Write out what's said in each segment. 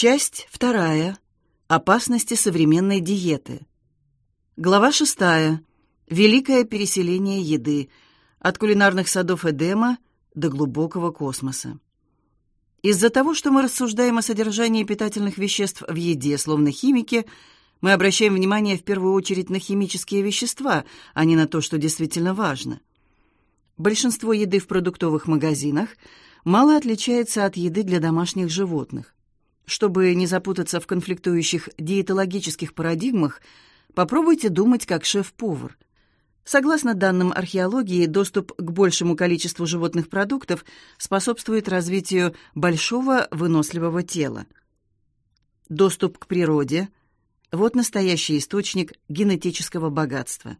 Часть вторая. Опасности современной диеты. Глава шестая. Великое переселение еды. От кулинарных садов Эдема до глубокого космоса. Из-за того, что мы рассуждаем о содержании питательных веществ в еде, словно химики, мы обращаем внимание в первую очередь на химические вещества, а не на то, что действительно важно. Большинство еды в продуктовых магазинах мало отличается от еды для домашних животных. Чтобы не запутаться в конфликтующих диетологических парадигмах, попробуйте думать как шеф-повар. Согласно данным археологии, доступ к большему количеству животных продуктов способствует развитию большого выносливого тела. Доступ к природе – вот настоящий источник генетического богатства.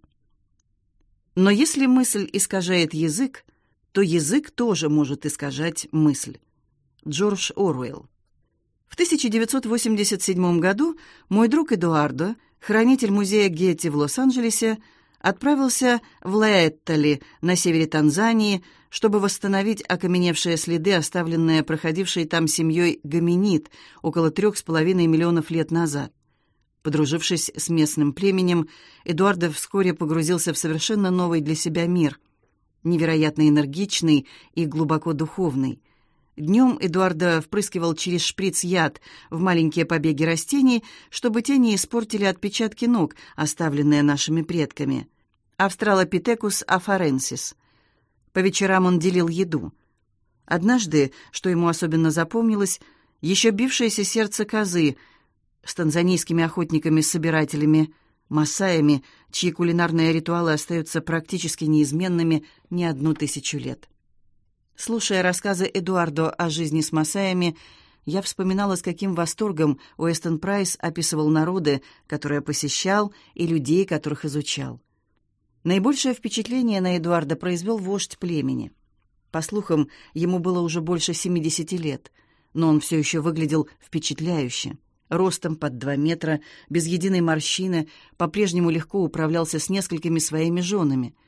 Но если мысль искажает язык, то язык тоже может искажать мысль. Джордж Оруэлл в 1987 году мой друг Эдуардо, хранитель музея Гетти в Лос-Анджелесе, отправился в Лаэттали на севере Танзании, чтобы восстановить окаменевшие следы, оставленные проходившей там семьей гоминид около трех с половиной миллионов лет назад. Подружившись с местным племенем, Эдуардо вскоре погрузился в совершенно новый для себя мир, невероятно энергичный и глубоко духовный. Днем Эдуарда впрыскивал через шприц яд в маленькие побеги растений, чтобы те не испортили отпечатки ног, оставленные нашими предками. Австралопитекус афаренсис. По вечерам он делил еду. Однажды, что ему особенно запомнилось, еще бившееся сердце козы с танзанийскими охотниками-собирателями, масаями, чьи кулинарные ритуалы остаются практически неизменными не одну тысячу лет. Слушая рассказы Эдуардо о жизни с масаями, я вспоминала, с каким восторгом Уэстон Прайс описывал народы, которые посещал, и людей, которых изучал. Наибольшее впечатление на Эдуарда произвел вождь племени. По слухам, ему было уже больше 70 лет, но он все еще выглядел впечатляюще. Ростом под два метра, без единой морщины, по-прежнему легко управлялся с несколькими своими женами —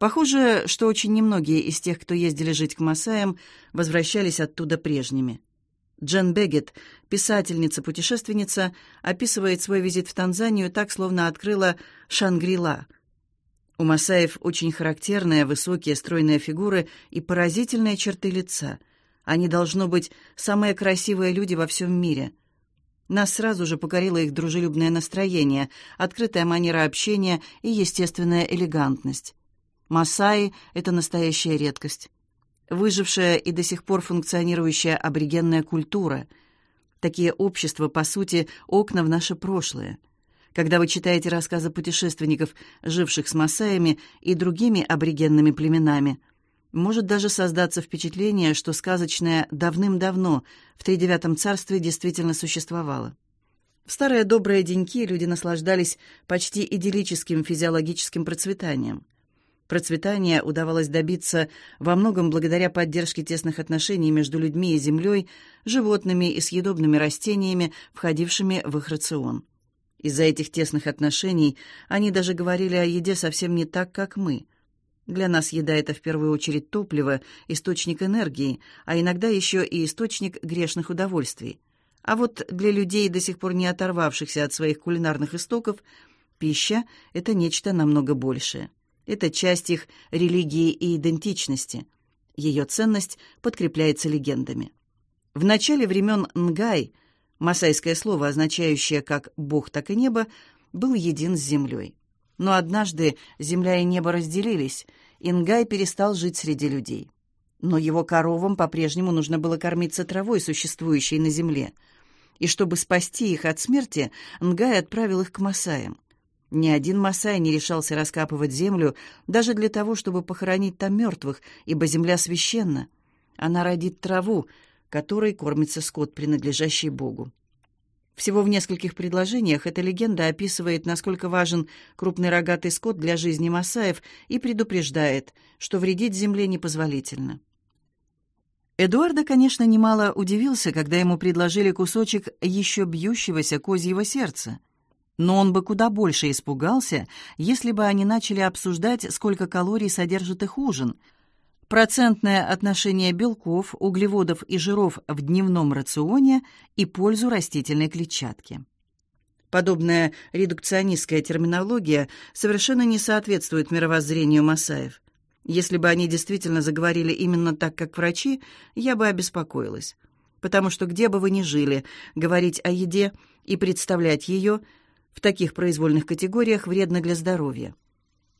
Похоже, что очень немногие из тех, кто ездили жить к Масаям, возвращались оттуда прежними. Джен Бегет, писательница-путешественница, описывает свой визит в Танзанию так, словно открыла Шангрила. У Масаев очень характерные высокие стройные фигуры и поразительные черты лица. Они, должно быть, самые красивые люди во всем мире. Нас сразу же покорило их дружелюбное настроение, открытая манера общения и естественная элегантность. Масаи — это настоящая редкость. Выжившая и до сих пор функционирующая аборигенная культура. Такие общества, по сути, окна в наше прошлое. Когда вы читаете рассказы путешественников, живших с масаями и другими аборигенными племенами, может даже создаться впечатление, что сказочное давным-давно в Тридевятом царстве действительно существовало. В старые добрые деньки люди наслаждались почти идиллическим физиологическим процветанием. Процветания удавалось добиться во многом благодаря поддержке тесных отношений между людьми и землей, животными и съедобными растениями, входившими в их рацион. Из-за этих тесных отношений они даже говорили о еде совсем не так, как мы. Для нас еда — это в первую очередь топливо, источник энергии, а иногда еще и источник грешных удовольствий. А вот для людей, до сих пор не оторвавшихся от своих кулинарных истоков, пища — это нечто намного большее. Это часть их религии и идентичности. Ее ценность подкрепляется легендами. В начале времен Нгай, масайское слово, означающее как «бог, так и небо», был един с землей. Но однажды земля и небо разделились, Нгай перестал жить среди людей. Но его коровам по-прежнему нужно было кормиться травой, существующей на земле. И чтобы спасти их от смерти, Нгай отправил их к Масаям. Ни один масай не решался раскапывать землю даже для того, чтобы похоронить там мертвых, ибо земля священна. Она родит траву, которой кормится скот, принадлежащий Богу. Всего в нескольких предложениях эта легенда описывает, насколько важен крупный рогатый скот для жизни масаев и предупреждает, что вредить земле непозволительно. Эдуарда, конечно, немало удивился, когда ему предложили кусочек еще бьющегося козьего сердца — но он бы куда больше испугался, если бы они начали обсуждать, сколько калорий содержит их ужин. процентное отношение белков, углеводов и жиров в дневном рационе и пользу растительной клетчатки. Подобная редукционистская терминология совершенно не соответствует мировоззрению Масаев. Если бы они действительно заговорили именно так, как врачи, я бы обеспокоилась. Потому что где бы вы ни жили, говорить о еде и представлять ее в таких произвольных категориях вредно для здоровья.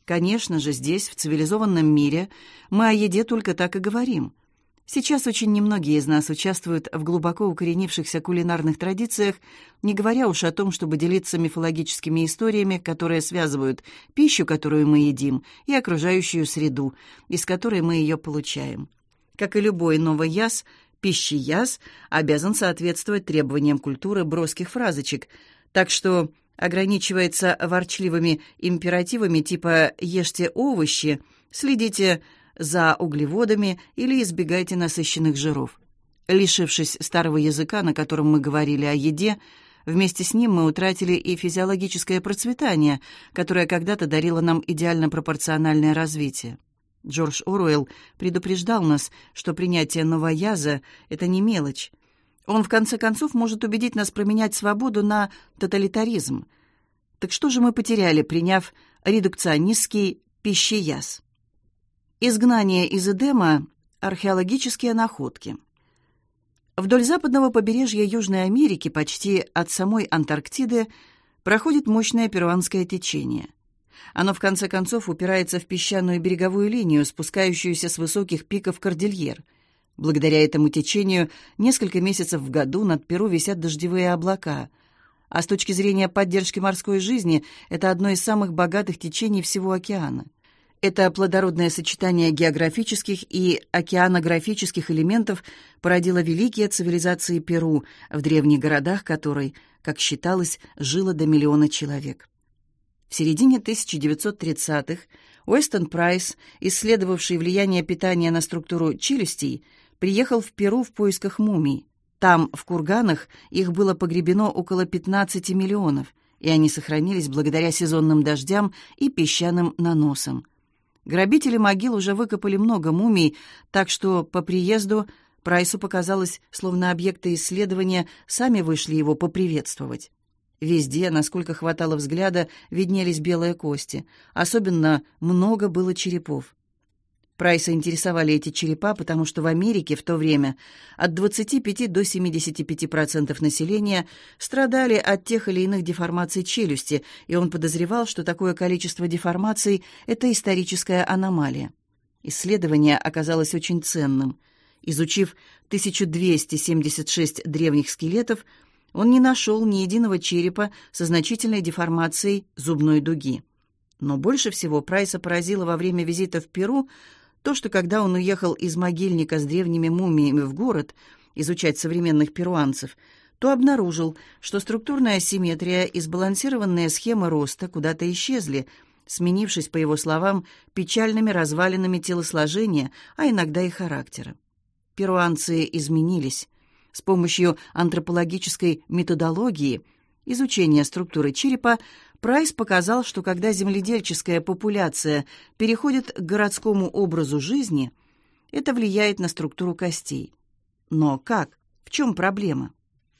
Конечно же, здесь, в цивилизованном мире, мы о еде только так и говорим. Сейчас очень немногие из нас участвуют в глубоко укоренившихся кулинарных традициях, не говоря уж о том, чтобы делиться мифологическими историями, которые связывают пищу, которую мы едим, и окружающую среду, из которой мы ее получаем. Как и любой новый яс, пищияс обязан соответствовать требованиям культуры броских фразочек, так что ограничивается ворчливыми императивами типа «ешьте овощи», «следите за углеводами» или «избегайте насыщенных жиров». Лишившись старого языка, на котором мы говорили о еде, вместе с ним мы утратили и физиологическое процветание, которое когда-то дарило нам идеально пропорциональное развитие. Джордж Оруэлл предупреждал нас, что принятие новояза — это не мелочь. Он, в конце концов, может убедить нас променять свободу на тоталитаризм. Так что же мы потеряли, приняв редукционистский пищеяз? Изгнание из Эдема — археологические находки. Вдоль западного побережья Южной Америки, почти от самой Антарктиды, проходит мощное перуанское течение — оно, в конце концов, упирается в песчаную береговую линию, спускающуюся с высоких пиков кордильер. Благодаря этому течению несколько месяцев в году над Перу висят дождевые облака. А с точки зрения поддержки морской жизни, это одно из самых богатых течений всего океана. Это плодородное сочетание географических и океанографических элементов породило великие цивилизации Перу, в древних городах которой, как считалось, жило до миллиона человек. В середине 1930-х Уэстон Прайс, исследовавший влияние питания на структуру челюстей, приехал в Перу в поисках мумий. Там, в курганах, их было погребено около 15 миллионов, и они сохранились благодаря сезонным дождям и песчаным наносам. Грабители могил уже выкопали много мумий, так что по приезду Прайсу показалось, словно объекты исследования сами вышли его поприветствовать. Везде, насколько хватало взгляда, виднелись белые кости. Особенно много было черепов. Прайса интересовали эти черепа, потому что в Америке в то время от 25 до 75% населения страдали от тех или иных деформаций челюсти, и он подозревал, что такое количество деформаций – это историческая аномалия. Исследование оказалось очень ценным. Изучив 1276 древних скелетов, он не нашел ни единого черепа со значительной деформацией зубной дуги. Но больше всего Прайса поразило во время визита в Перу то, что когда он уехал из могильника с древними мумиями в город изучать современных перуанцев, то обнаружил, что структурная симметрия и сбалансированные схемы роста куда-то исчезли, сменившись, по его словам, печальными развалинами телосложения, а иногда и характера. Перуанцы изменились. С помощью антропологической методологии изучения структуры черепа Прайс показал, что когда земледельческая популяция переходит к городскому образу жизни, это влияет на структуру костей. Но как? В чем проблема?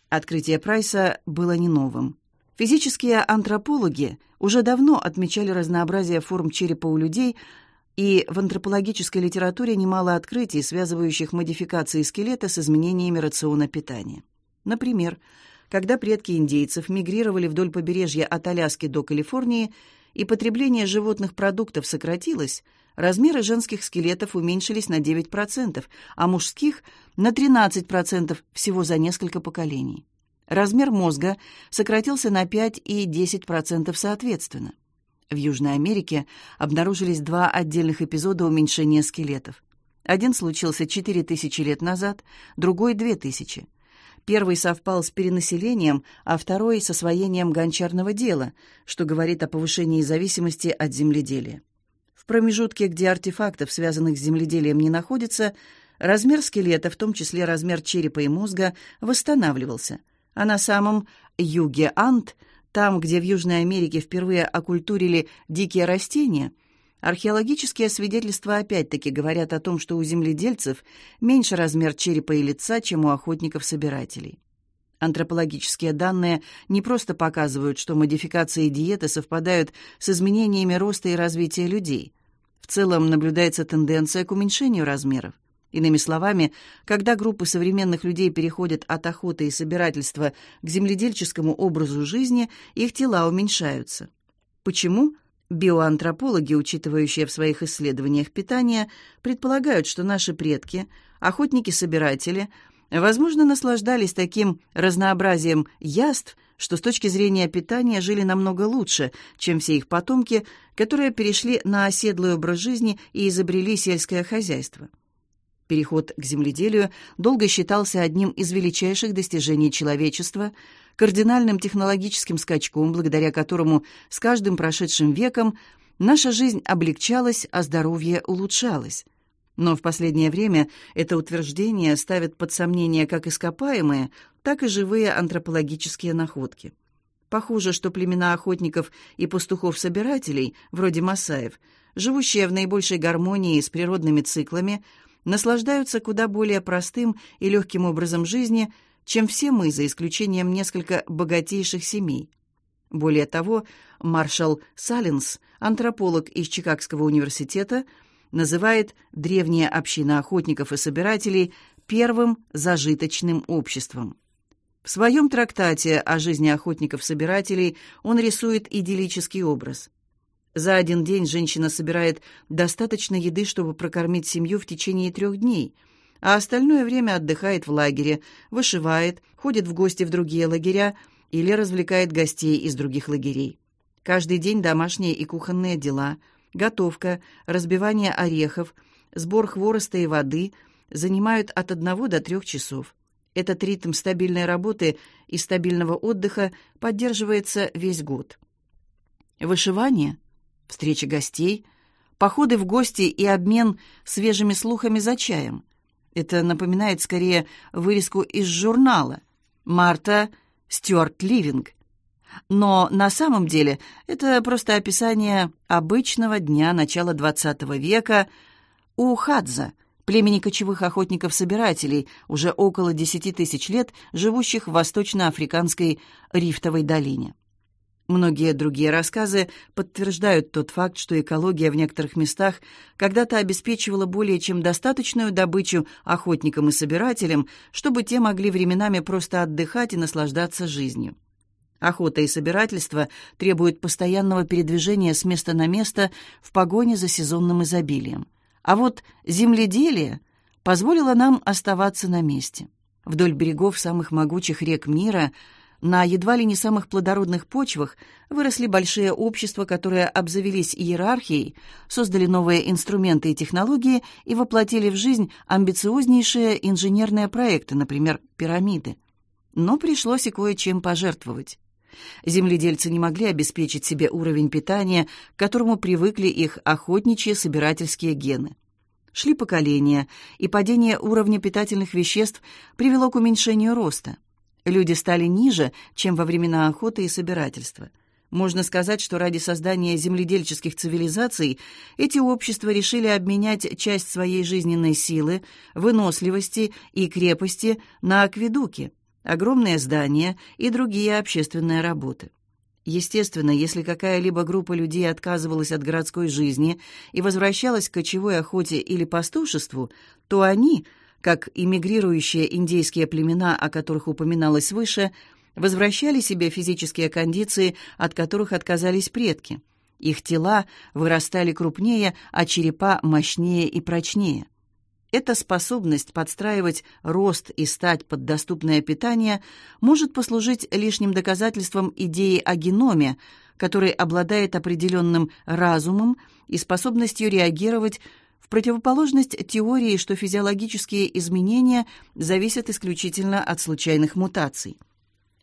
Открытие Прайса было не новым. Физические антропологи уже давно отмечали разнообразие форм черепа у людей, и в антропологической литературе немало открытий, связывающих модификации скелета с изменениями рациона питания. Например, когда предки индейцев мигрировали вдоль побережья от Аляски до Калифорнии, и потребление животных продуктов сократилось, размеры женских скелетов уменьшились на 9%, а мужских – на 13% всего за несколько поколений. Размер мозга сократился на 5 и 10% соответственно. В Южной Америке обнаружились два отдельных эпизода уменьшения скелетов. Один случился 4000 лет назад, другой — 2000. Первый совпал с перенаселением, а второй — с освоением гончарного дела, что говорит о повышении зависимости от земледелия. В промежутке, где артефактов, связанных с земледелием, не находится, размер скелета, в том числе размер черепа и мозга, восстанавливался, а на самом юге Ант — там, где в Южной Америке впервые окультурили дикие растения, Археологические свидетельства опять-таки говорят о том, что у земледельцев меньше размер черепа и лица, чем у охотников-собирателей. Антропологические данные не просто показывают, что модификации диеты совпадают с изменениями роста и развития людей. В целом наблюдается тенденция к уменьшению размеров. Иными словами, когда группы современных людей переходят от охоты и собирательства к земледельческому образу жизни, их тела уменьшаются. Почему? Биоантропологи, учитывающие в своих исследованиях питание, предполагают, что наши предки, охотники-собиратели, возможно, наслаждались таким разнообразием яств, что с точки зрения питания жили намного лучше, чем все их потомки, которые перешли на оседлый образ жизни и изобрели сельское хозяйство. Переход к земледелию долго считался одним из величайших достижений человечества, кардинальным технологическим скачком, благодаря которому с каждым прошедшим веком наша жизнь облегчалась, а здоровье улучшалось. Но в последнее время это утверждение ставит под сомнение как ископаемые, так и живые антропологические находки. Похоже, что племена охотников и пастухов-собирателей, вроде масаев, живущие в наибольшей гармонии с природными циклами, наслаждаются куда более простым и легким образом жизни, чем все мы, за исключением несколько богатейших семей. Более того, маршал Саллинс, антрополог из Чикагского университета, называет древняя община охотников и собирателей первым зажиточным обществом. В своем трактате о жизни охотников-собирателей он рисует идиллический образ – за один день женщина собирает достаточно еды, чтобы прокормить семью в течение трех дней, а остальное время отдыхает в лагере, вышивает, ходит в гости в другие лагеря или развлекает гостей из других лагерей. Каждый день домашние и кухонные дела, готовка, разбивание орехов, сбор хвороста и воды занимают от одного до трех часов. Этот ритм стабильной работы и стабильного отдыха поддерживается весь год. Вышивание – встречи гостей, походы в гости и обмен свежими слухами за чаем. Это напоминает скорее вырезку из журнала «Марта Стюарт Ливинг». Но на самом деле это просто описание обычного дня начала XX века у Хадза, племени кочевых охотников-собирателей, уже около 10 тысяч лет живущих в восточноафриканской рифтовой долине. Многие другие рассказы подтверждают тот факт, что экология в некоторых местах когда-то обеспечивала более чем достаточную добычу охотникам и собирателям, чтобы те могли временами просто отдыхать и наслаждаться жизнью. Охота и собирательство требуют постоянного передвижения с места на место в погоне за сезонным изобилием. А вот земледелие позволило нам оставаться на месте. Вдоль берегов самых могучих рек мира – на едва ли не самых плодородных почвах выросли большие общества, которые обзавелись иерархией, создали новые инструменты и технологии и воплотили в жизнь амбициознейшие инженерные проекты, например, пирамиды. Но пришлось и кое-чем пожертвовать. Земледельцы не могли обеспечить себе уровень питания, к которому привыкли их охотничьи собирательские гены. Шли поколения, и падение уровня питательных веществ привело к уменьшению роста – Люди стали ниже, чем во времена охоты и собирательства. Можно сказать, что ради создания земледельческих цивилизаций эти общества решили обменять часть своей жизненной силы, выносливости и крепости на акведуки, огромные здания и другие общественные работы. Естественно, если какая-либо группа людей отказывалась от городской жизни и возвращалась к кочевой охоте или пастушеству, то они – как иммигрирующие индейские племена, о которых упоминалось выше, возвращали себе физические кондиции, от которых отказались предки. Их тела вырастали крупнее, а черепа мощнее и прочнее. Эта способность подстраивать рост и стать под доступное питание может послужить лишним доказательством идеи о геноме, который обладает определенным разумом и способностью реагировать противоположность теории, что физиологические изменения зависят исключительно от случайных мутаций.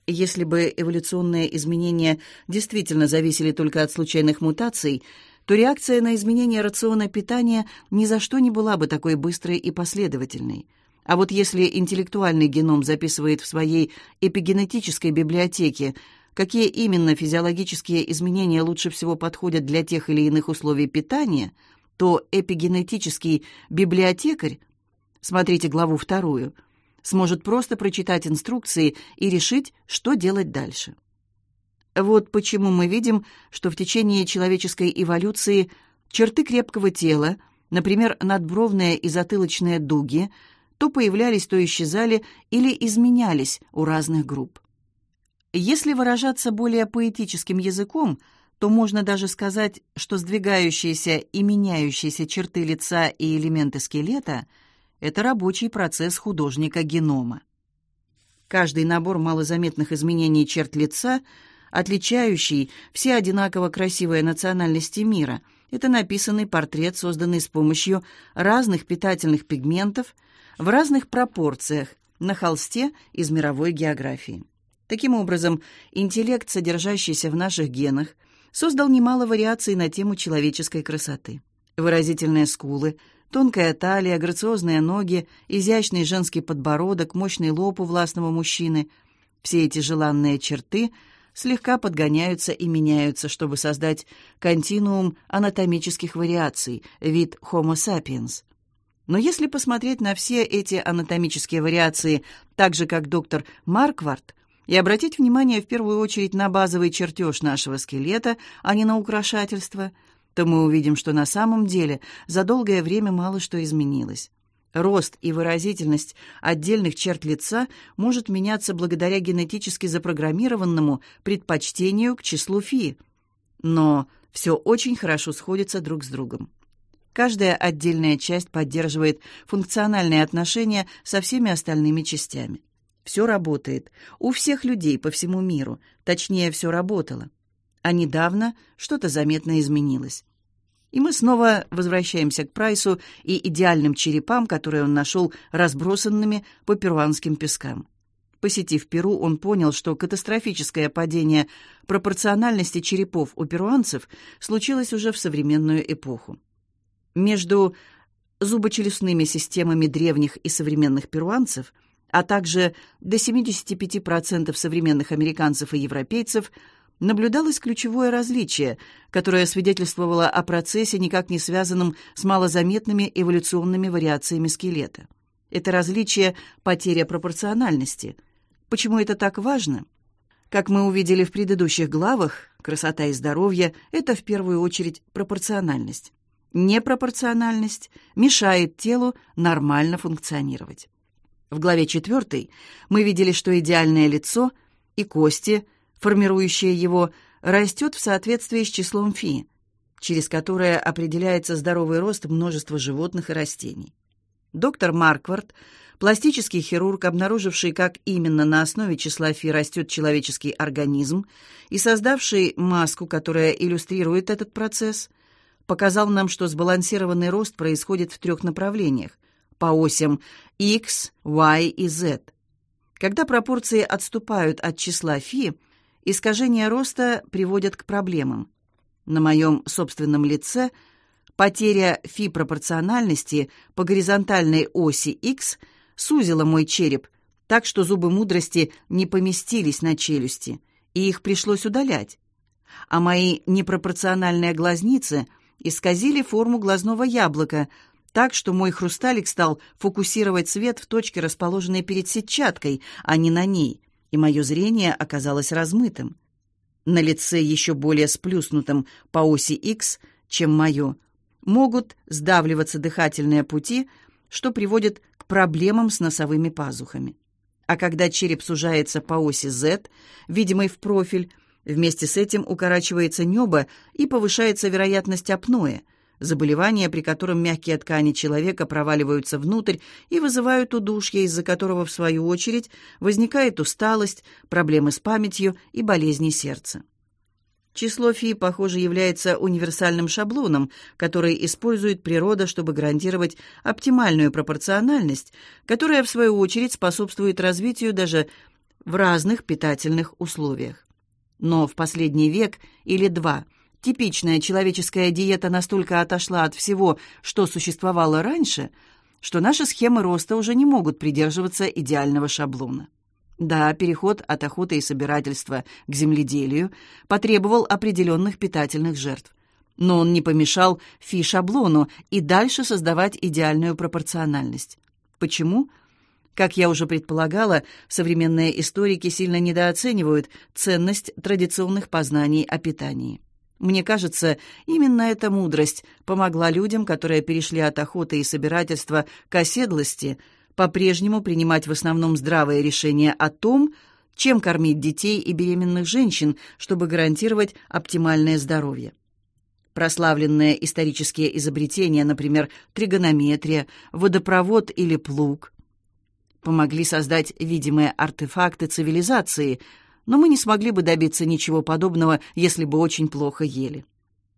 Если бы эволюционные изменения действительно зависели только от случайных мутаций, то реакция на изменение рациона питания ни за что не была бы такой быстрой и последовательной. А вот если интеллектуальный геном записывает в своей эпигенетической библиотеке какие именно физиологические изменения лучше всего подходят для тех или иных условий питания, то эпигенетический библиотекарь, смотрите главу вторую, сможет просто прочитать инструкции и решить, что делать дальше. Вот почему мы видим, что в течение человеческой эволюции черты крепкого тела, например, надбровные и затылочные дуги, то появлялись, то исчезали или изменялись у разных групп. Если выражаться более поэтическим языком, то можно даже сказать, что сдвигающиеся и меняющиеся черты лица и элементы скелета – это рабочий процесс художника генома. Каждый набор малозаметных изменений черт лица, отличающий все одинаково красивые национальности мира – это написанный портрет, созданный с помощью разных питательных пигментов в разных пропорциях на холсте из мировой географии. Таким образом, интеллект, содержащийся в наших генах, создал немало вариаций на тему человеческой красоты. Выразительные скулы, тонкая талия, грациозные ноги, изящный женский подбородок, мощный лоб у властного мужчины – все эти желанные черты – слегка подгоняются и меняются, чтобы создать континуум анатомических вариаций, вид Homo sapiens. Но если посмотреть на все эти анатомические вариации так же, как доктор Марквард, и обратить внимание в первую очередь на базовый чертеж нашего скелета, а не на украшательство, то мы увидим, что на самом деле за долгое время мало что изменилось. Рост и выразительность отдельных черт лица может меняться благодаря генетически запрограммированному предпочтению к числу фи. Но все очень хорошо сходится друг с другом. Каждая отдельная часть поддерживает функциональные отношения со всеми остальными частями. Все работает. У всех людей по всему миру. Точнее, все работало. А недавно что-то заметно изменилось. И мы снова возвращаемся к Прайсу и идеальным черепам, которые он нашел разбросанными по перуанским пескам. Посетив Перу, он понял, что катастрофическое падение пропорциональности черепов у перуанцев случилось уже в современную эпоху. Между зубочелюстными системами древних и современных перуанцев, а также до 75% современных американцев и европейцев – наблюдалось ключевое различие, которое свидетельствовало о процессе, никак не связанном с малозаметными эволюционными вариациями скелета. Это различие – потеря пропорциональности. Почему это так важно? Как мы увидели в предыдущих главах, красота и здоровье – это в первую очередь пропорциональность. Непропорциональность мешает телу нормально функционировать. В главе 4 мы видели, что идеальное лицо и кости – формирующее его, растет в соответствии с числом фи, через которое определяется здоровый рост множества животных и растений. Доктор Марквард, пластический хирург, обнаруживший, как именно на основе числа фи растет человеческий организм и создавший маску, которая иллюстрирует этот процесс, показал нам, что сбалансированный рост происходит в трех направлениях по осям x, y и z. Когда пропорции отступают от числа фи, Искажения роста приводят к проблемам. На моем собственном лице потеря фи-пропорциональности по горизонтальной оси X сузила мой череп, так что зубы мудрости не поместились на челюсти, и их пришлось удалять. А мои непропорциональные глазницы исказили форму глазного яблока, так что мой хрусталик стал фокусировать свет в точке, расположенной перед сетчаткой, а не на ней и мое зрение оказалось размытым. На лице еще более сплюснутом по оси X, чем мое, могут сдавливаться дыхательные пути, что приводит к проблемам с носовыми пазухами. А когда череп сужается по оси Z, видимой в профиль, вместе с этим укорачивается небо и повышается вероятность апноэ – заболевание, при котором мягкие ткани человека проваливаются внутрь и вызывают удушье, из-за которого, в свою очередь, возникает усталость, проблемы с памятью и болезни сердца. Число фи, похоже, является универсальным шаблоном, который использует природа, чтобы гарантировать оптимальную пропорциональность, которая, в свою очередь, способствует развитию даже в разных питательных условиях. Но в последний век или два – Типичная человеческая диета настолько отошла от всего, что существовало раньше, что наши схемы роста уже не могут придерживаться идеального шаблона. Да, переход от охоты и собирательства к земледелию потребовал определенных питательных жертв. Но он не помешал фи-шаблону и дальше создавать идеальную пропорциональность. Почему? Как я уже предполагала, современные историки сильно недооценивают ценность традиционных познаний о питании. Мне кажется, именно эта мудрость помогла людям, которые перешли от охоты и собирательства к оседлости, по-прежнему принимать в основном здравые решения о том, чем кормить детей и беременных женщин, чтобы гарантировать оптимальное здоровье. Прославленные исторические изобретения, например, тригонометрия, водопровод или плуг, помогли создать видимые артефакты цивилизации – но мы не смогли бы добиться ничего подобного, если бы очень плохо ели.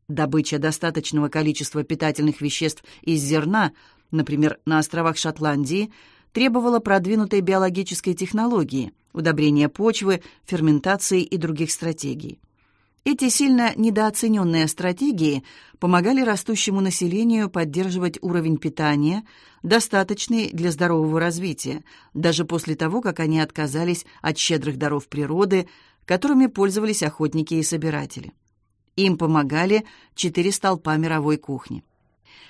Добыча достаточного количества питательных веществ из зерна, например, на островах Шотландии, требовала продвинутой биологической технологии, удобрения почвы, ферментации и других стратегий. Эти сильно недооцененные стратегии помогали растущему населению поддерживать уровень питания, достаточный для здорового развития, даже после того, как они отказались от щедрых даров природы, которыми пользовались охотники и собиратели. Им помогали четыре столпа мировой кухни.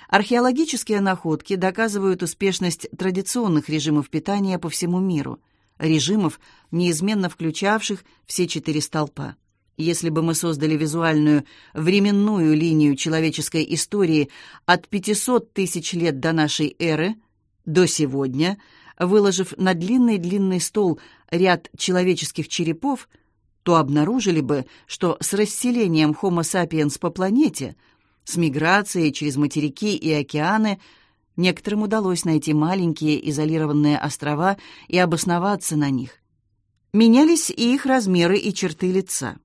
Археологические находки доказывают успешность традиционных режимов питания по всему миру, режимов, неизменно включавших все четыре столпа. Если бы мы создали визуальную временную линию человеческой истории от 500 тысяч лет до нашей эры до сегодня, выложив на длинный-длинный стол ряд человеческих черепов, то обнаружили бы, что с расселением Homo sapiens по планете, с миграцией через материки и океаны, некоторым удалось найти маленькие изолированные острова и обосноваться на них. Менялись и их размеры и черты лица.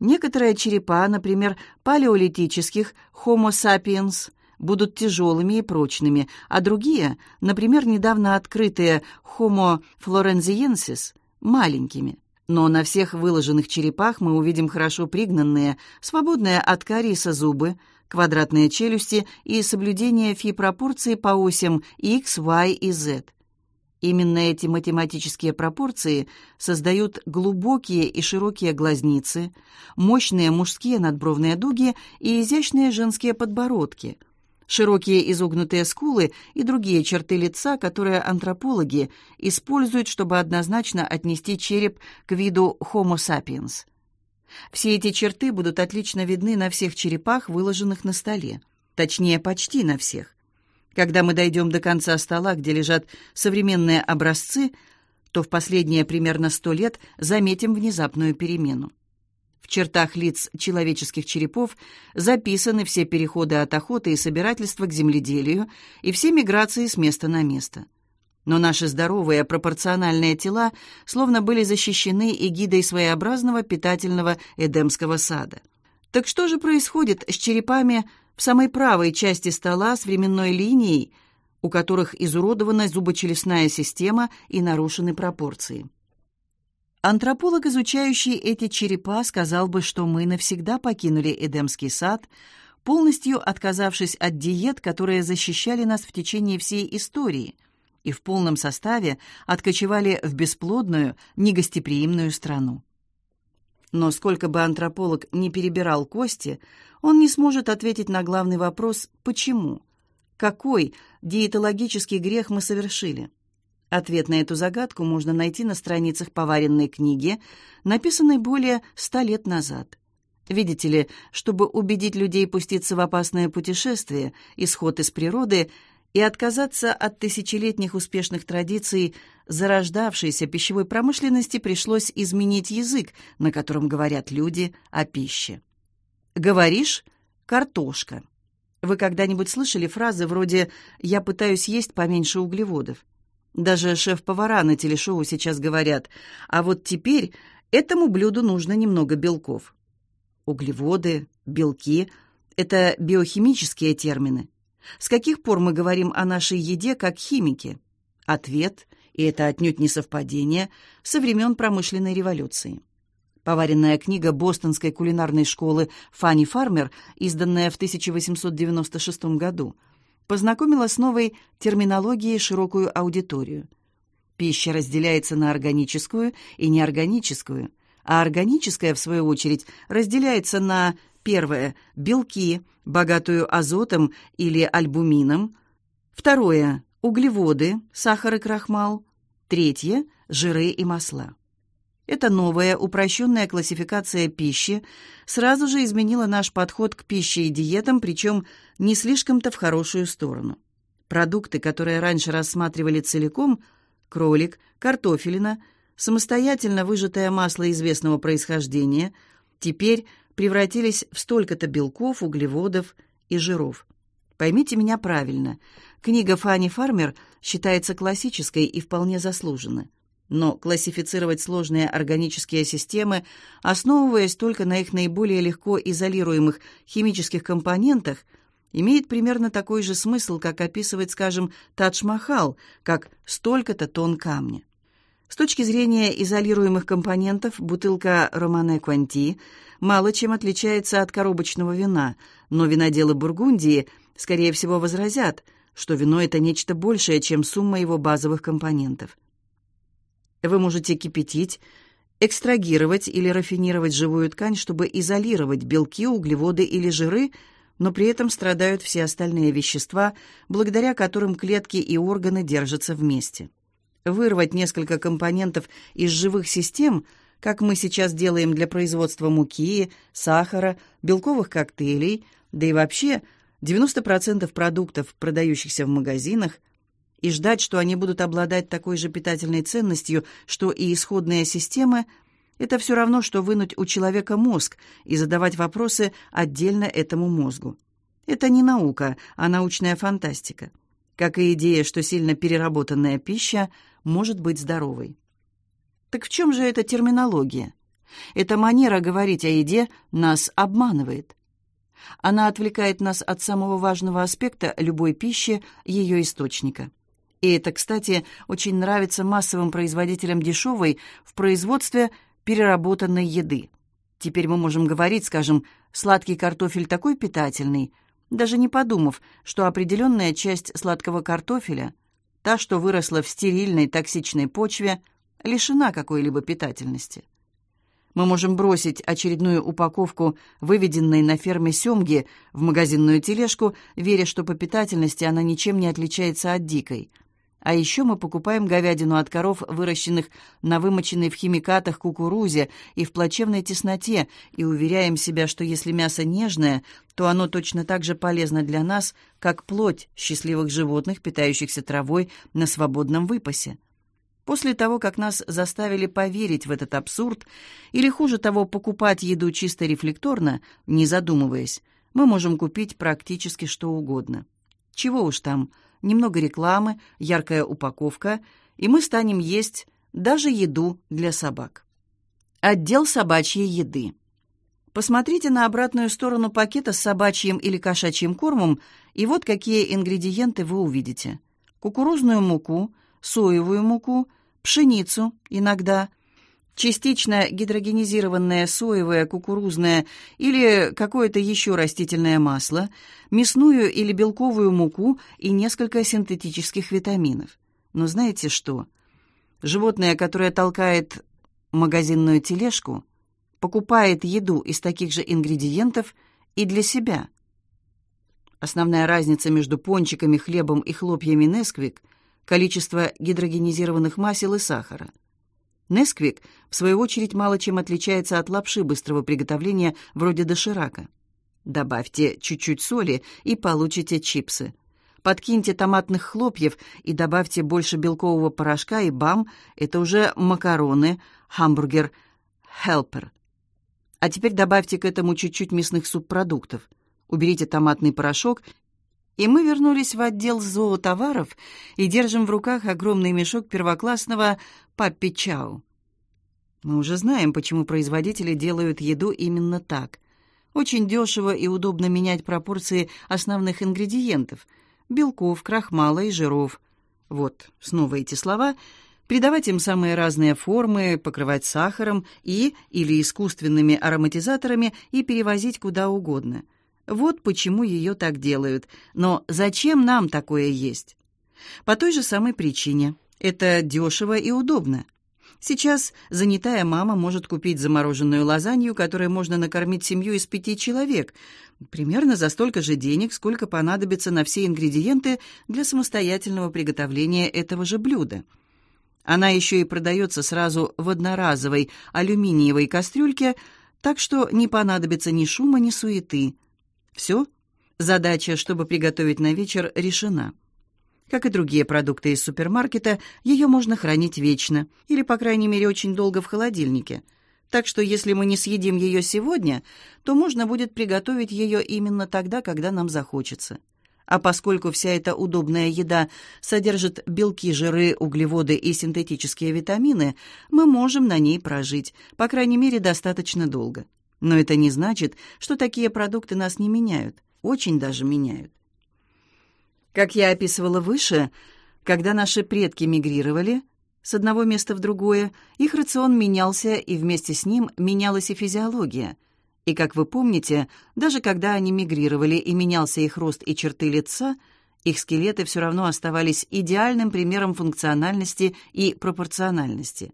Некоторые черепа, например, палеолитических Homo sapiens, будут тяжелыми и прочными, а другие, например, недавно открытые Homo florenziensis, маленькими. Но на всех выложенных черепах мы увидим хорошо пригнанные, свободные от кариеса зубы, квадратные челюсти и соблюдение фи-пропорций по осям X, Y и Z – Именно эти математические пропорции создают глубокие и широкие глазницы, мощные мужские надбровные дуги и изящные женские подбородки, широкие изогнутые скулы и другие черты лица, которые антропологи используют, чтобы однозначно отнести череп к виду Homo sapiens. Все эти черты будут отлично видны на всех черепах, выложенных на столе. Точнее, почти на всех. Когда мы дойдем до конца стола, где лежат современные образцы, то в последние примерно сто лет заметим внезапную перемену. В чертах лиц человеческих черепов записаны все переходы от охоты и собирательства к земледелию и все миграции с места на место. Но наши здоровые пропорциональные тела словно были защищены эгидой своеобразного питательного Эдемского сада. Так что же происходит с черепами в самой правой части стола с временной линией, у которых изуродована зубочелюстная система и нарушены пропорции. Антрополог, изучающий эти черепа, сказал бы, что мы навсегда покинули Эдемский сад, полностью отказавшись от диет, которые защищали нас в течение всей истории, и в полном составе откочевали в бесплодную, негостеприимную страну. Но сколько бы антрополог не перебирал кости, он не сможет ответить на главный вопрос «почему?». Какой диетологический грех мы совершили? Ответ на эту загадку можно найти на страницах поваренной книги, написанной более ста лет назад. Видите ли, чтобы убедить людей пуститься в опасное путешествие, исход из природы – и отказаться от тысячелетних успешных традиций зарождавшейся пищевой промышленности пришлось изменить язык, на котором говорят люди о пище. Говоришь «картошка». Вы когда-нибудь слышали фразы вроде «я пытаюсь есть поменьше углеводов»? Даже шеф-повара на телешоу сейчас говорят «а вот теперь этому блюду нужно немного белков». Углеводы, белки – это биохимические термины. С каких пор мы говорим о нашей еде как химики? Ответ, и это отнюдь не совпадение, со времен промышленной революции. Поваренная книга бостонской кулинарной школы Фанни Фармер, изданная в 1896 году, познакомила с новой терминологией широкую аудиторию. Пища разделяется на органическую и неорганическую, а органическая, в свою очередь, разделяется на первое – белки, богатую азотом или альбумином, второе – углеводы, сахар и крахмал, третье – жиры и масла. Эта новая упрощенная классификация пищи сразу же изменила наш подход к пище и диетам, причем не слишком-то в хорошую сторону. Продукты, которые раньше рассматривали целиком – кролик, картофелина, самостоятельно выжатое масло известного происхождения – теперь превратились в столько-то белков, углеводов и жиров. Поймите меня правильно, книга Фанни Фармер считается классической и вполне заслуженно – но классифицировать сложные органические системы, основываясь только на их наиболее легко изолируемых химических компонентах, имеет примерно такой же смысл, как описывать, скажем, Тадж-Махал, как столько-то тонн камня. С точки зрения изолируемых компонентов, бутылка Романе Кванти мало чем отличается от коробочного вина, но виноделы Бургундии, скорее всего, возразят, что вино – это нечто большее, чем сумма его базовых компонентов. Вы можете кипятить, экстрагировать или рафинировать живую ткань, чтобы изолировать белки, углеводы или жиры, но при этом страдают все остальные вещества, благодаря которым клетки и органы держатся вместе. Вырвать несколько компонентов из живых систем, как мы сейчас делаем для производства муки, сахара, белковых коктейлей, да и вообще 90% продуктов, продающихся в магазинах, и ждать, что они будут обладать такой же питательной ценностью, что и исходные системы, это все равно, что вынуть у человека мозг и задавать вопросы отдельно этому мозгу. Это не наука, а научная фантастика. Как и идея, что сильно переработанная пища может быть здоровой. Так в чем же эта терминология? Эта манера говорить о еде нас обманывает. Она отвлекает нас от самого важного аспекта любой пищи, ее источника. И это, кстати, очень нравится массовым производителям дешевой в производстве переработанной еды. Теперь мы можем говорить, скажем, сладкий картофель такой питательный, даже не подумав, что определенная часть сладкого картофеля, та, что выросла в стерильной токсичной почве, лишена какой-либо питательности. Мы можем бросить очередную упаковку выведенной на ферме семги в магазинную тележку, веря, что по питательности она ничем не отличается от дикой – а еще мы покупаем говядину от коров, выращенных на вымоченной в химикатах кукурузе и в плачевной тесноте, и уверяем себя, что если мясо нежное, то оно точно так же полезно для нас, как плоть счастливых животных, питающихся травой на свободном выпасе. После того, как нас заставили поверить в этот абсурд, или хуже того, покупать еду чисто рефлекторно, не задумываясь, мы можем купить практически что угодно. Чего уж там – немного рекламы, яркая упаковка, и мы станем есть даже еду для собак. Отдел собачьей еды. Посмотрите на обратную сторону пакета с собачьим или кошачьим кормом, и вот какие ингредиенты вы увидите. Кукурузную муку, соевую муку, пшеницу иногда – частично гидрогенизированное соевое, кукурузное или какое-то еще растительное масло, мясную или белковую муку и несколько синтетических витаминов. Но знаете что? Животное, которое толкает магазинную тележку, покупает еду из таких же ингредиентов и для себя. Основная разница между пончиками, хлебом и хлопьями Несквик – количество гидрогенизированных масел и сахара – Несквик, в свою очередь, мало чем отличается от лапши быстрого приготовления вроде доширака. Добавьте чуть-чуть соли и получите чипсы. Подкиньте томатных хлопьев и добавьте больше белкового порошка, и бам, это уже макароны, хамбургер, хелпер. А теперь добавьте к этому чуть-чуть мясных субпродуктов. Уберите томатный порошок и мы вернулись в отдел зоотоваров и держим в руках огромный мешок первоклассного паппи чау. Мы уже знаем, почему производители делают еду именно так. Очень дешево и удобно менять пропорции основных ингредиентов – белков, крахмала и жиров. Вот, снова эти слова – придавать им самые разные формы, покрывать сахаром и или искусственными ароматизаторами и перевозить куда угодно – вот почему ее так делают. Но зачем нам такое есть? По той же самой причине. Это дешево и удобно. Сейчас занятая мама может купить замороженную лазанью, которой можно накормить семью из пяти человек, примерно за столько же денег, сколько понадобится на все ингредиенты для самостоятельного приготовления этого же блюда. Она еще и продается сразу в одноразовой алюминиевой кастрюльке, так что не понадобится ни шума, ни суеты. Все, задача, чтобы приготовить на вечер, решена. Как и другие продукты из супермаркета, ее можно хранить вечно, или, по крайней мере, очень долго в холодильнике. Так что если мы не съедим ее сегодня, то можно будет приготовить ее именно тогда, когда нам захочется. А поскольку вся эта удобная еда содержит белки, жиры, углеводы и синтетические витамины, мы можем на ней прожить, по крайней мере, достаточно долго. Но это не значит, что такие продукты нас не меняют. Очень даже меняют. Как я описывала выше, когда наши предки мигрировали с одного места в другое, их рацион менялся, и вместе с ним менялась и физиология. И, как вы помните, даже когда они мигрировали и менялся их рост и черты лица, их скелеты все равно оставались идеальным примером функциональности и пропорциональности.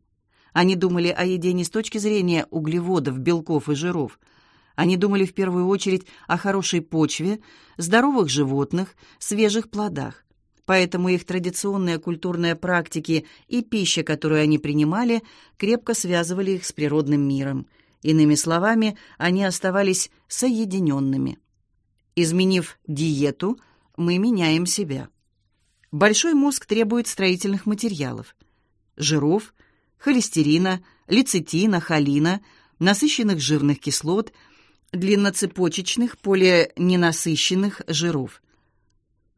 Они думали о еде не с точки зрения углеводов, белков и жиров – они думали в первую очередь о хорошей почве, здоровых животных, свежих плодах. Поэтому их традиционные культурные практики и пища, которую они принимали, крепко связывали их с природным миром. Иными словами, они оставались соединенными. Изменив диету, мы меняем себя. Большой мозг требует строительных материалов – жиров, холестерина, лецитина, холина, насыщенных жирных кислот – длинноцепочечных, полиненасыщенных жиров.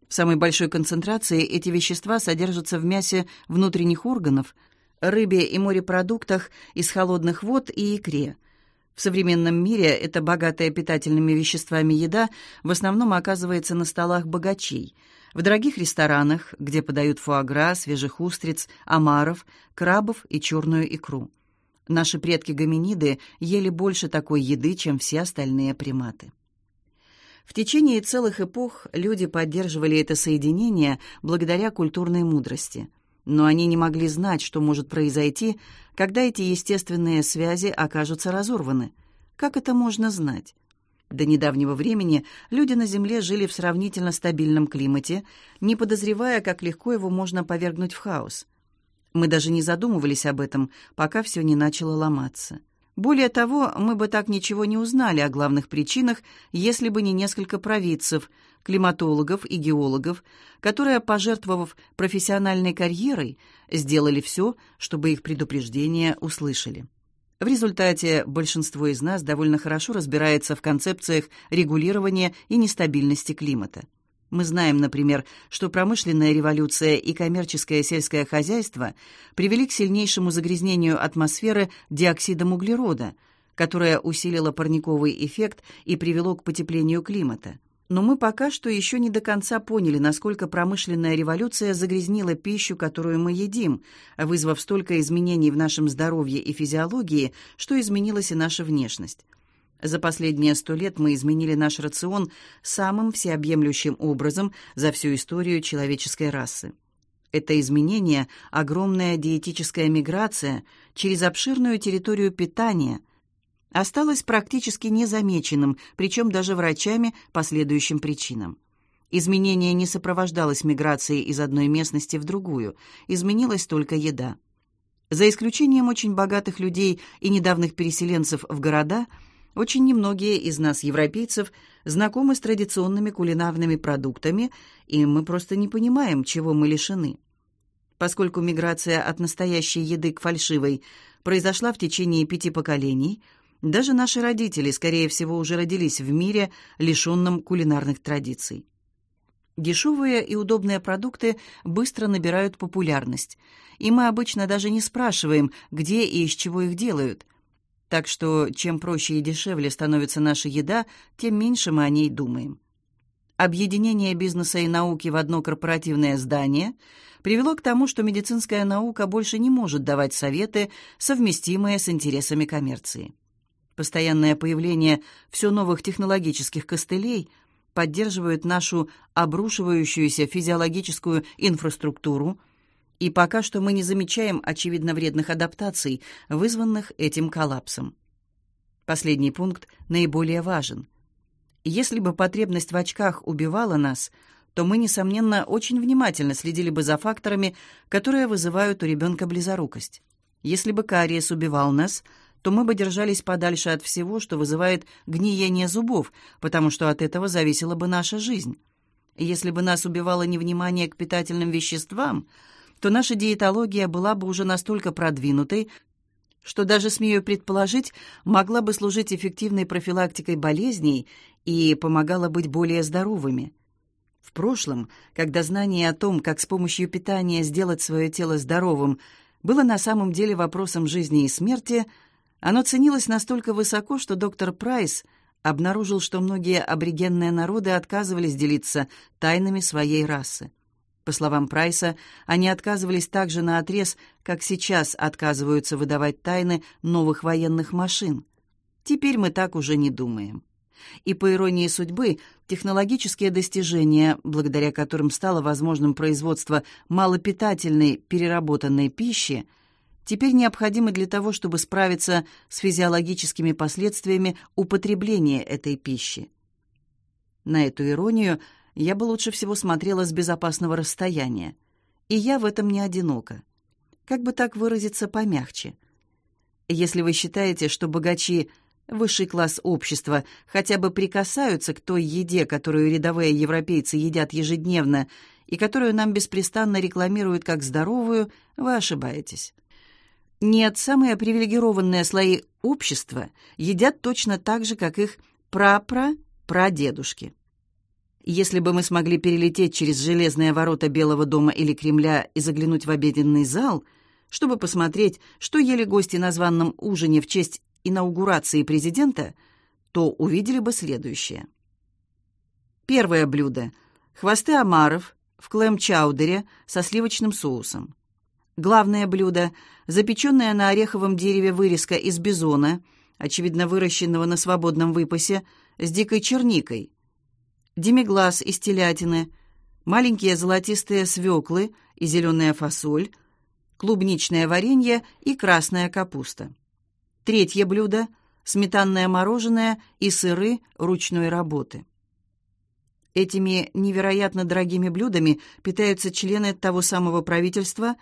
В самой большой концентрации эти вещества содержатся в мясе внутренних органов, рыбе и морепродуктах из холодных вод и икре. В современном мире эта богатая питательными веществами еда в основном оказывается на столах богачей. В дорогих ресторанах, где подают фуагра, свежих устриц, омаров, крабов и черную икру. Наши предки-гоминиды ели больше такой еды, чем все остальные приматы. В течение целых эпох люди поддерживали это соединение благодаря культурной мудрости. Но они не могли знать, что может произойти, когда эти естественные связи окажутся разорваны. Как это можно знать? До недавнего времени люди на Земле жили в сравнительно стабильном климате, не подозревая, как легко его можно повергнуть в хаос – мы даже не задумывались об этом, пока все не начало ломаться. Более того, мы бы так ничего не узнали о главных причинах, если бы не несколько провидцев, климатологов и геологов, которые, пожертвовав профессиональной карьерой, сделали все, чтобы их предупреждения услышали. В результате большинство из нас довольно хорошо разбирается в концепциях регулирования и нестабильности климата. Мы знаем, например, что промышленная революция и коммерческое сельское хозяйство привели к сильнейшему загрязнению атмосферы диоксидом углерода, которое усилило парниковый эффект и привело к потеплению климата. Но мы пока что еще не до конца поняли, насколько промышленная революция загрязнила пищу, которую мы едим, вызвав столько изменений в нашем здоровье и физиологии, что изменилась и наша внешность. За последние сто лет мы изменили наш рацион самым всеобъемлющим образом за всю историю человеческой расы. Это изменение – огромная диетическая миграция через обширную территорию питания – осталось практически незамеченным, причем даже врачами по следующим причинам. Изменение не сопровождалось миграцией из одной местности в другую, изменилась только еда. За исключением очень богатых людей и недавних переселенцев в города – очень немногие из нас, европейцев, знакомы с традиционными кулинарными продуктами, и мы просто не понимаем, чего мы лишены. Поскольку миграция от настоящей еды к фальшивой произошла в течение пяти поколений, даже наши родители, скорее всего, уже родились в мире, лишенном кулинарных традиций. Дешевые и удобные продукты быстро набирают популярность, и мы обычно даже не спрашиваем, где и из чего их делают – так что чем проще и дешевле становится наша еда, тем меньше мы о ней думаем. Объединение бизнеса и науки в одно корпоративное здание привело к тому, что медицинская наука больше не может давать советы, совместимые с интересами коммерции. Постоянное появление все новых технологических костылей поддерживает нашу обрушивающуюся физиологическую инфраструктуру, И пока что мы не замечаем очевидно вредных адаптаций, вызванных этим коллапсом. Последний пункт наиболее важен. Если бы потребность в очках убивала нас, то мы, несомненно, очень внимательно следили бы за факторами, которые вызывают у ребенка близорукость. Если бы кариес убивал нас, то мы бы держались подальше от всего, что вызывает гниение зубов, потому что от этого зависела бы наша жизнь. Если бы нас убивало невнимание к питательным веществам, то наша диетология была бы уже настолько продвинутой, что даже, смею предположить, могла бы служить эффективной профилактикой болезней и помогала быть более здоровыми. В прошлом, когда знание о том, как с помощью питания сделать свое тело здоровым, было на самом деле вопросом жизни и смерти, оно ценилось настолько высоко, что доктор Прайс обнаружил, что многие аборигенные народы отказывались делиться тайнами своей расы. По словам Прайса, они отказывались так же наотрез, как сейчас отказываются выдавать тайны новых военных машин. Теперь мы так уже не думаем. И по иронии судьбы, технологические достижения, благодаря которым стало возможным производство малопитательной переработанной пищи, теперь необходимы для того, чтобы справиться с физиологическими последствиями употребления этой пищи. На эту иронию – я бы лучше всего смотрела с безопасного расстояния. И я в этом не одинока. Как бы так выразиться помягче? Если вы считаете, что богачи высший класс общества хотя бы прикасаются к той еде, которую рядовые европейцы едят ежедневно и которую нам беспрестанно рекламируют как здоровую, вы ошибаетесь. Нет, самые привилегированные слои общества едят точно так же, как их прапра-прадедушки. Если бы мы смогли перелететь через железные ворота Белого дома или Кремля и заглянуть в обеденный зал, чтобы посмотреть, что ели гости на званном ужине в честь инаугурации президента, то увидели бы следующее. Первое блюдо – хвосты омаров в клэм-чаудере со сливочным соусом. Главное блюдо – запеченная на ореховом дереве вырезка из бизона, очевидно выращенного на свободном выпасе, с дикой черникой – демиглаз из телятины, маленькие золотистые свеклы и зеленая фасоль, клубничное варенье и красная капуста. Третье блюдо – сметанное мороженое и сыры ручной работы. Этими невероятно дорогими блюдами питаются члены того самого правительства,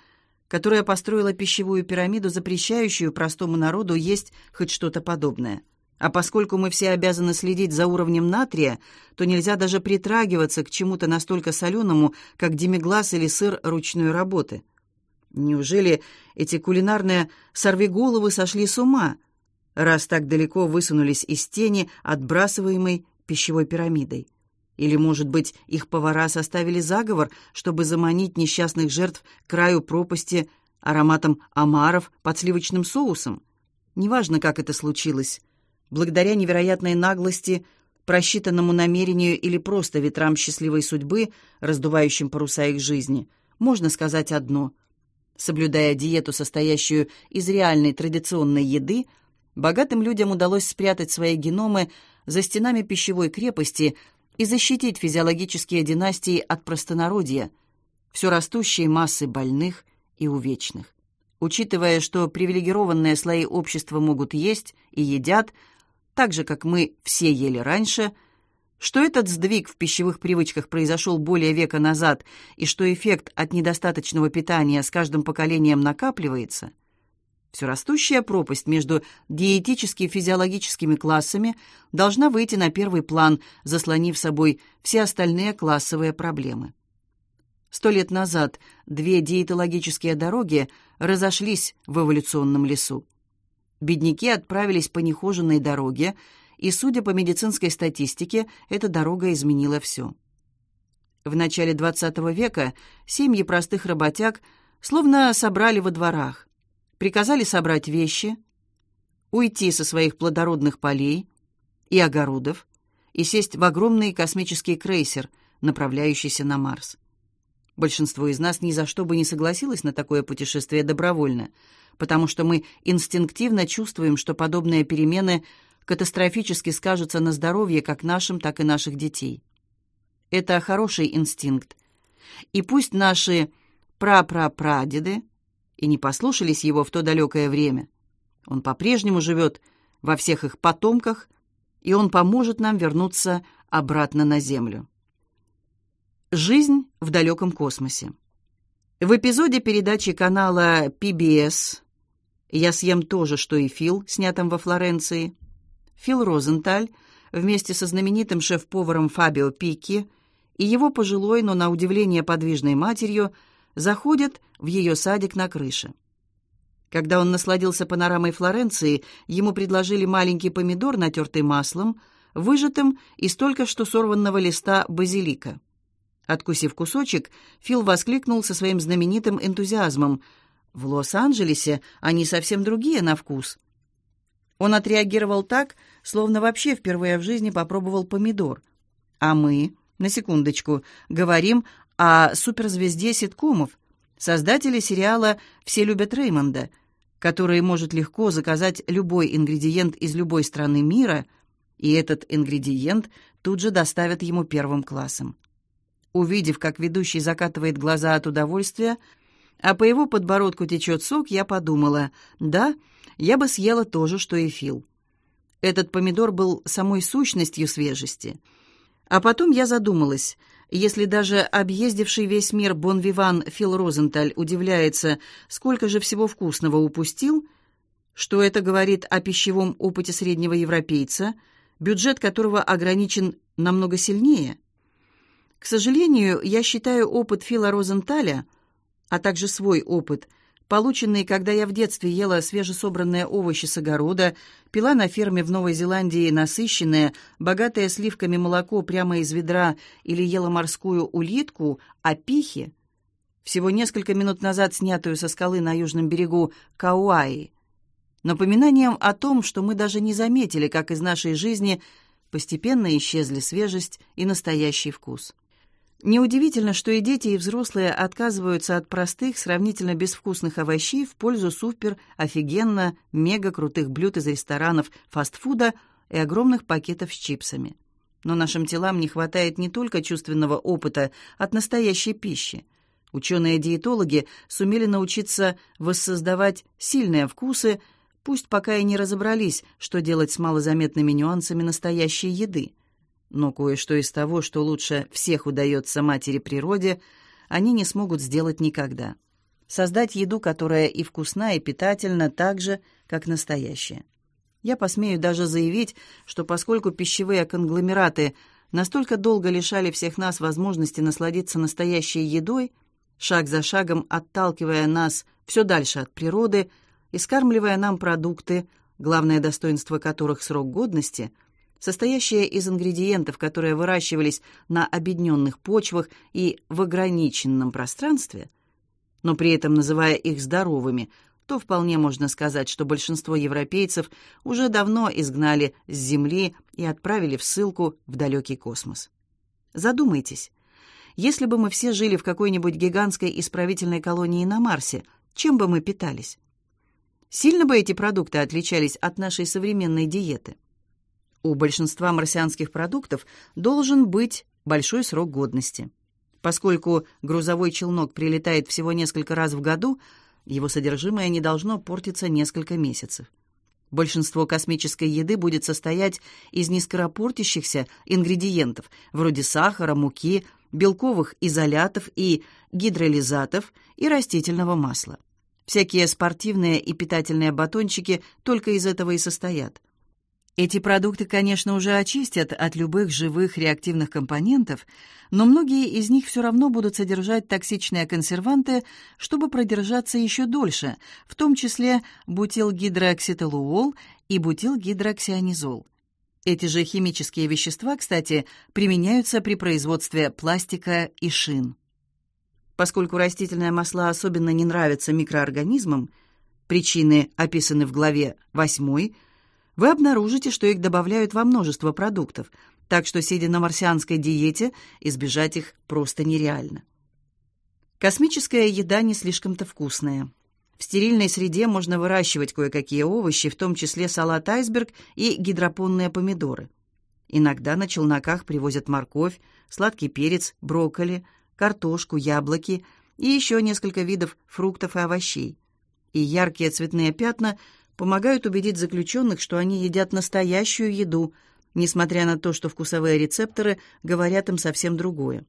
которое построило пищевую пирамиду, запрещающую простому народу есть хоть что-то подобное – а поскольку мы все обязаны следить за уровнем натрия, то нельзя даже притрагиваться к чему-то настолько соленому, как демиглас или сыр ручной работы. Неужели эти кулинарные сорвиголовы сошли с ума, раз так далеко высунулись из тени, отбрасываемой пищевой пирамидой? Или, может быть, их повара составили заговор, чтобы заманить несчастных жертв к краю пропасти ароматом омаров под сливочным соусом? Неважно, как это случилось. Благодаря невероятной наглости, просчитанному намерению или просто ветрам счастливой судьбы, раздувающим паруса их жизни, можно сказать одно. Соблюдая диету, состоящую из реальной традиционной еды, богатым людям удалось спрятать свои геномы за стенами пищевой крепости и защитить физиологические династии от простонародья, все растущей массы больных и увечных. Учитывая, что привилегированные слои общества могут есть и едят – так же, как мы все ели раньше, что этот сдвиг в пищевых привычках произошел более века назад и что эффект от недостаточного питания с каждым поколением накапливается, все растущая пропасть между диетически-физиологическими классами должна выйти на первый план, заслонив собой все остальные классовые проблемы. Сто лет назад две диетологические дороги разошлись в эволюционном лесу. Бедняки отправились по нехоженной дороге, и, судя по медицинской статистике, эта дорога изменила все. В начале XX века семьи простых работяг словно собрали во дворах, приказали собрать вещи, уйти со своих плодородных полей и огородов и сесть в огромный космический крейсер, направляющийся на Марс. Большинство из нас ни за что бы не согласилось на такое путешествие добровольно – потому что мы инстинктивно чувствуем, что подобные перемены катастрофически скажутся на здоровье как нашим, так и наших детей. Это хороший инстинкт. И пусть наши прапрапрадеды и не послушались его в то далекое время. Он по-прежнему живет во всех их потомках, и он поможет нам вернуться обратно на Землю. Жизнь в далеком космосе. В эпизоде передачи канала PBS «Я съем то же, что и Фил», снятом во Флоренции, Фил Розенталь вместе со знаменитым шеф-поваром Фабио Пикки и его пожилой, но на удивление подвижной матерью заходят в ее садик на крыше. Когда он насладился панорамой Флоренции, ему предложили маленький помидор, натертый маслом, выжатым из только что сорванного листа базилика. Откусив кусочек, Фил воскликнул со своим знаменитым энтузиазмом. «В Лос-Анджелесе они совсем другие на вкус». Он отреагировал так, словно вообще впервые в жизни попробовал помидор. А мы, на секундочку, говорим о суперзвезде ситкомов, создателе сериала «Все любят Реймонда», который может легко заказать любой ингредиент из любой страны мира, и этот ингредиент тут же доставят ему первым классом. Увидев, как ведущий закатывает глаза от удовольствия, а по его подбородку течет сок, я подумала, да, я бы съела то же, что и Фил. Этот помидор был самой сущностью свежести. А потом я задумалась, если даже объездивший весь мир бон-виван Фил Розенталь удивляется, сколько же всего вкусного упустил, что это говорит о пищевом опыте среднего европейца, бюджет которого ограничен намного сильнее – к сожалению, я считаю опыт Фила Розенталя, а также свой опыт, полученный, когда я в детстве ела свежесобранные овощи с огорода, пила на ферме в Новой Зеландии насыщенное, богатое сливками молоко прямо из ведра или ела морскую улитку, а пихи, всего несколько минут назад снятую со скалы на южном берегу Кауаи, напоминанием о том, что мы даже не заметили, как из нашей жизни постепенно исчезли свежесть и настоящий вкус. Неудивительно, что и дети, и взрослые отказываются от простых, сравнительно безвкусных овощей в пользу супер, офигенно, мега крутых блюд из ресторанов, фастфуда и огромных пакетов с чипсами. Но нашим телам не хватает не только чувственного опыта от настоящей пищи. Ученые-диетологи сумели научиться воссоздавать сильные вкусы, пусть пока и не разобрались, что делать с малозаметными нюансами настоящей еды – но кое-что из того, что лучше всех удается матери природе, они не смогут сделать никогда. Создать еду, которая и вкусна, и питательна так же, как настоящая. Я посмею даже заявить, что поскольку пищевые конгломераты настолько долго лишали всех нас возможности насладиться настоящей едой, шаг за шагом отталкивая нас все дальше от природы и скармливая нам продукты, главное достоинство которых срок годности – состоящая из ингредиентов, которые выращивались на обедненных почвах и в ограниченном пространстве, но при этом называя их здоровыми, то вполне можно сказать, что большинство европейцев уже давно изгнали с Земли и отправили в ссылку в далекий космос. Задумайтесь, если бы мы все жили в какой-нибудь гигантской исправительной колонии на Марсе, чем бы мы питались? Сильно бы эти продукты отличались от нашей современной диеты? У большинства марсианских продуктов должен быть большой срок годности. Поскольку грузовой челнок прилетает всего несколько раз в году, его содержимое не должно портиться несколько месяцев. Большинство космической еды будет состоять из нескоропортящихся ингредиентов, вроде сахара, муки, белковых изолятов и гидролизатов и растительного масла. Всякие спортивные и питательные батончики только из этого и состоят. Эти продукты, конечно, уже очистят от любых живых реактивных компонентов, но многие из них все равно будут содержать токсичные консерванты, чтобы продержаться еще дольше, в том числе бутилгидрокситолуол и бутилгидроксианизол. Эти же химические вещества, кстати, применяются при производстве пластика и шин. Поскольку растительные масла особенно не нравятся микроорганизмам, причины описаны в главе 8 вы обнаружите, что их добавляют во множество продуктов, так что, сидя на марсианской диете, избежать их просто нереально. Космическая еда не слишком-то вкусная. В стерильной среде можно выращивать кое-какие овощи, в том числе салат айсберг и гидропонные помидоры. Иногда на челноках привозят морковь, сладкий перец, брокколи, картошку, яблоки и еще несколько видов фруктов и овощей. И яркие цветные пятна помогают убедить заключенных, что они едят настоящую еду, несмотря на то, что вкусовые рецепторы говорят им совсем другое.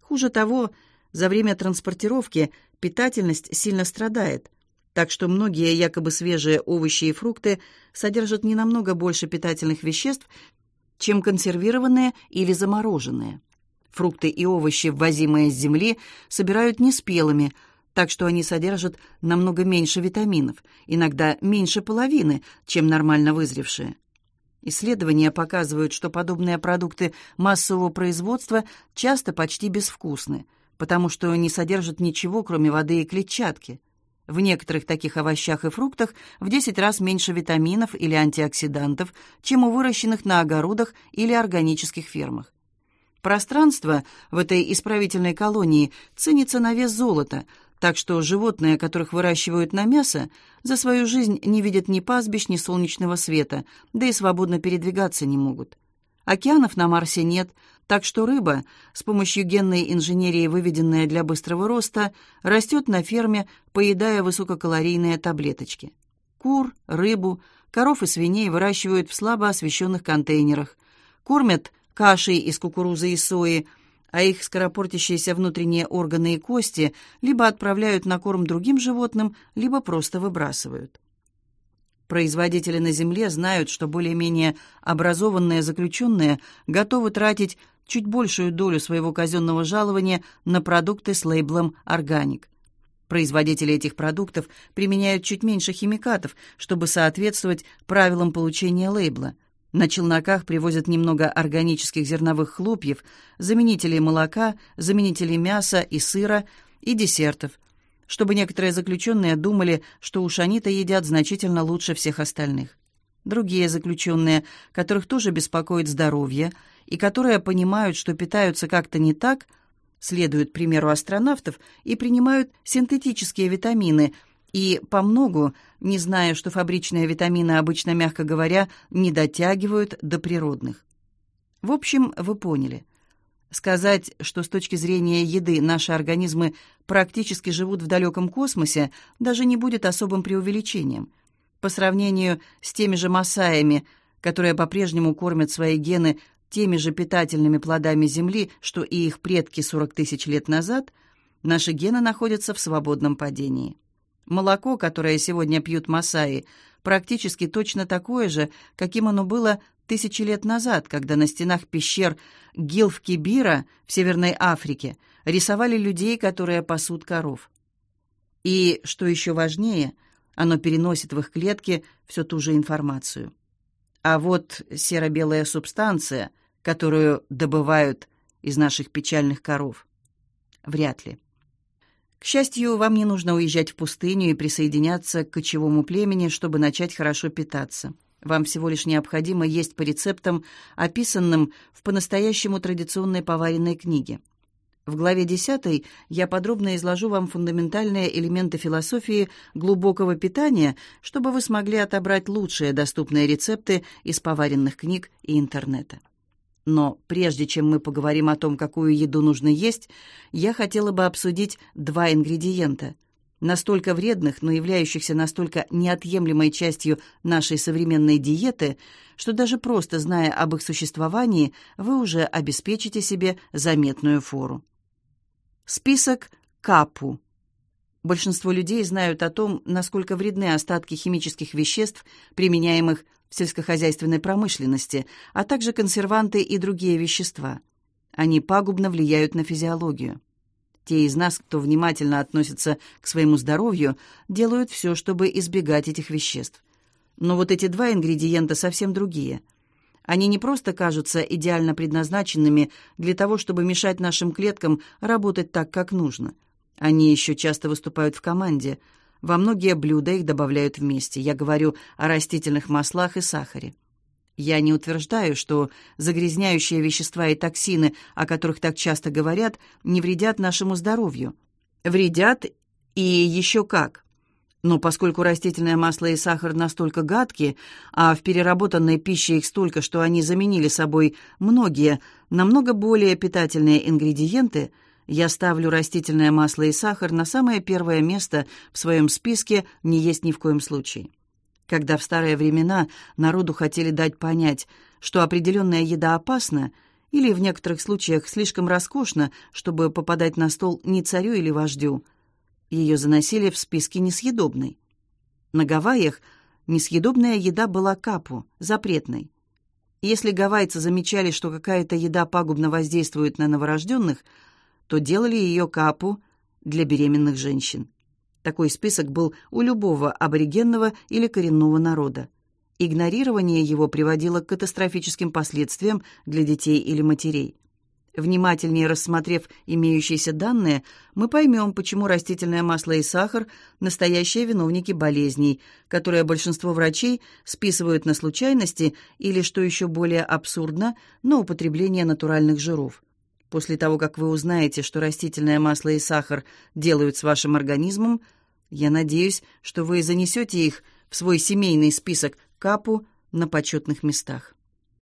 Хуже того, за время транспортировки питательность сильно страдает, так что многие якобы свежие овощи и фрукты содержат не намного больше питательных веществ, чем консервированные или замороженные. Фрукты и овощи, ввозимые с земли, собирают неспелыми, так что они содержат намного меньше витаминов, иногда меньше половины, чем нормально вызревшие. Исследования показывают, что подобные продукты массового производства часто почти безвкусны, потому что не содержат ничего, кроме воды и клетчатки. В некоторых таких овощах и фруктах в 10 раз меньше витаминов или антиоксидантов, чем у выращенных на огородах или органических фермах. Пространство в этой исправительной колонии ценится на вес золота, так что животные, которых выращивают на мясо, за свою жизнь не видят ни пастбищ, ни солнечного света, да и свободно передвигаться не могут. Океанов на Марсе нет, так что рыба, с помощью генной инженерии, выведенная для быстрого роста, растет на ферме, поедая высококалорийные таблеточки. Кур, рыбу, коров и свиней выращивают в слабо освещенных контейнерах, кормят кашей из кукурузы и сои, а их скоропортящиеся внутренние органы и кости либо отправляют на корм другим животным, либо просто выбрасывают. Производители на земле знают, что более-менее образованные заключенные готовы тратить чуть большую долю своего казенного жалования на продукты с лейблом «Органик». Производители этих продуктов применяют чуть меньше химикатов, чтобы соответствовать правилам получения лейбла. На челноках привозят немного органических зерновых хлопьев, заменителей молока, заменителей мяса и сыра и десертов, чтобы некоторые заключенные думали, что уж они-то едят значительно лучше всех остальных. Другие заключенные, которых тоже беспокоит здоровье, и которые понимают, что питаются как-то не так, следуют примеру астронавтов и принимают синтетические витамины – и по многу, не зная, что фабричные витамины обычно, мягко говоря, не дотягивают до природных. В общем, вы поняли. Сказать, что с точки зрения еды наши организмы практически живут в далеком космосе, даже не будет особым преувеличением. По сравнению с теми же масаями, которые по-прежнему кормят свои гены теми же питательными плодами Земли, что и их предки 40 тысяч лет назад, наши гены находятся в свободном падении. Молоко, которое сегодня пьют масаи, практически точно такое же, каким оно было тысячи лет назад, когда на стенах пещер Гилф-Кибира в Северной Африке рисовали людей, которые пасут коров. И, что еще важнее, оно переносит в их клетки всю ту же информацию. А вот серо-белая субстанция, которую добывают из наших печальных коров, вряд ли. К счастью, вам не нужно уезжать в пустыню и присоединяться к кочевому племени, чтобы начать хорошо питаться. Вам всего лишь необходимо есть по рецептам, описанным в по-настоящему традиционной поваренной книге. В главе 10 я подробно изложу вам фундаментальные элементы философии глубокого питания, чтобы вы смогли отобрать лучшие доступные рецепты из поваренных книг и интернета. Но прежде чем мы поговорим о том, какую еду нужно есть, я хотела бы обсудить два ингредиента, настолько вредных, но являющихся настолько неотъемлемой частью нашей современной диеты, что даже просто зная об их существовании, вы уже обеспечите себе заметную фору. Список КАПУ. Большинство людей знают о том, насколько вредны остатки химических веществ, применяемых в сельскохозяйственной промышленности, а также консерванты и другие вещества. Они пагубно влияют на физиологию. Те из нас, кто внимательно относится к своему здоровью, делают все, чтобы избегать этих веществ. Но вот эти два ингредиента совсем другие. Они не просто кажутся идеально предназначенными для того, чтобы мешать нашим клеткам работать так, как нужно. Они еще часто выступают в команде – во многие блюда их добавляют вместе. Я говорю о растительных маслах и сахаре. Я не утверждаю, что загрязняющие вещества и токсины, о которых так часто говорят, не вредят нашему здоровью. Вредят и еще как. Но поскольку растительное масло и сахар настолько гадкие, а в переработанной пище их столько, что они заменили собой многие, намного более питательные ингредиенты – Я ставлю растительное масло и сахар на самое первое место в своем списке «не есть ни в коем случае». Когда в старые времена народу хотели дать понять, что определенная еда опасна или в некоторых случаях слишком роскошна, чтобы попадать на стол не царю или вождю, ее заносили в списки несъедобной. На Гавайях несъедобная еда была капу, запретной. Если гавайцы замечали, что какая-то еда пагубно воздействует на новорожденных, то делали ее капу для беременных женщин. Такой список был у любого аборигенного или коренного народа. Игнорирование его приводило к катастрофическим последствиям для детей или матерей. Внимательнее рассмотрев имеющиеся данные, мы поймем, почему растительное масло и сахар – настоящие виновники болезней, которые большинство врачей списывают на случайности или, что еще более абсурдно, на употребление натуральных жиров. После того, как вы узнаете, что растительное масло и сахар делают с вашим организмом, я надеюсь, что вы занесете их в свой семейный список капу на почетных местах.